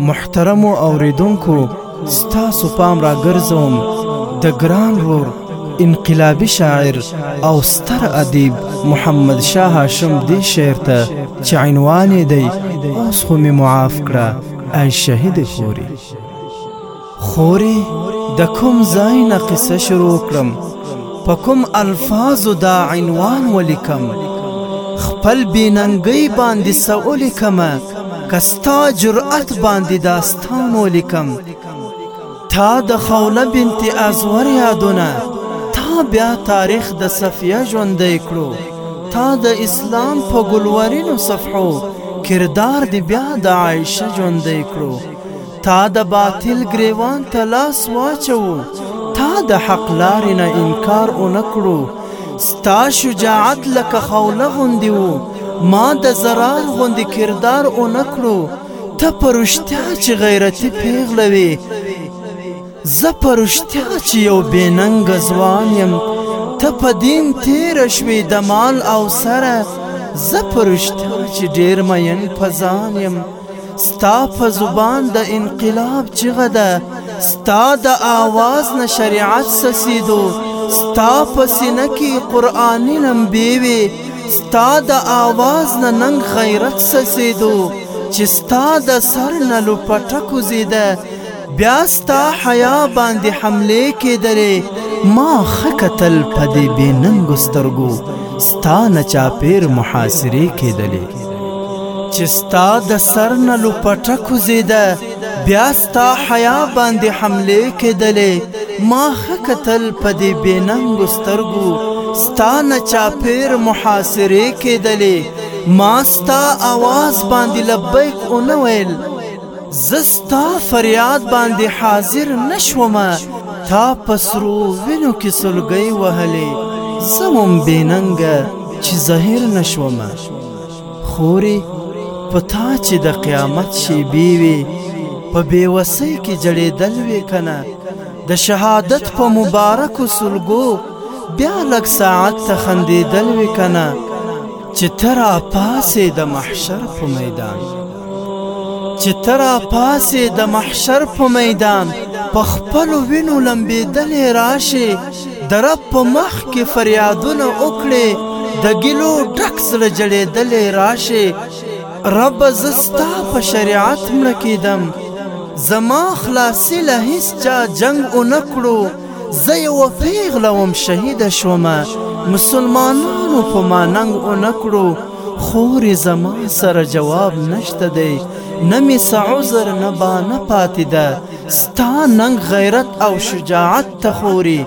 محترم اوریدونکو ستاسو پام را ګرځوم د ګران رور انقلابي شاعر او ستر ادیب محمد شاه هاشم دی شعر ته چې عنوان دی اوس خو می معاف کړه ای شهید خوري خورې د کوم ځای نه قصه شروع کړم په کوم الفاظو دا عنوان ولیکم خپل بیننګۍ باندې څه ولیکم که ستا جرأت باندې داستان ولیکم تا د خوله بنت ازور یادونه تا بیا تاریخ د صفیه ژوندی کړو تا د اسلام په ګلورینو صفحو کردار دی بیا د عایشه ژوندی کړو تا د باطل ګریوان ته لاس واچوو تا د حق لارې نه انکار ونه کړو ستا شجاعت لکه خوله غوندې و ما د زرار غوندې کردار ونه کړو ته په رښتیا چې غیرتي پیغله وې زه په رښتیا چې یو بېننګه ځوان یم ته په دین تېره شوې د مال او سره زه په رښتیا چې ډېر مین په ځان یم ستا په زبان د انقلاب چغه ده ستا د آواز نه شریعت سسیدو ستا په سینه کې قرآني لمبې وې ستا د آواز نه ننګ غیرت سسېدو چې ستا د سر نه لوپټه کوزېده بیا ستا حیا باندې حمله کېدلې ما خکتل په دې بې ننګ سترګو ستا نه چاپیر محاصره کېدلې چې ستا د سر نه لوپټه کوزیده بیا ستا حیا باندې حمله کېدلې ما خکتل په دې بې ننګ سترګو ستا نه چاپیر محاصره کېدلې ما ستا आवाज باندې لبیک اونویل زه ستا فریاد باندې حاضر نشوم تا په سرو وینو کې سلګۍ وهلې زه وم بېننګه چې ظاهر نشوم خورې په تا چې د قیامت شیبې وې په بېوسۍ کې جړېدل وې که نه د شهادت په مبارکو سلګو بیا لږ ساعت ته خندېدل وې که نه چې ته راپاسې د محشر په میدان چې ته راپاسې د محشر په میدان په خپلو وینو لمبېدلې راشې د رب په مخ کې فریادونه وکړې د ګیلو ډک زړه جړېدلې راشې رب زه ستا په شریعت مړه کېدم زما خلاصي له هیڅ چا جنګ ونه کړو زه یوه پیغله وم شهیده شومه مسلمانانو په ما ننګ ونه کړو خورې زما سره جواب نشته دی نه می سعذر نه بانه پاتې ده ستا ننګ غیرت او شجاعت ته خورې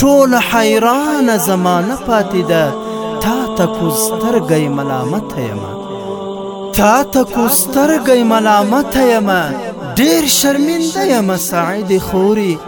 ټوله حیرانه زمانه پاتې ده تا ته کو سترګی ملامت یم تا ته کو سترګی ملامت یم ډیر شرمنده یم سعید خوري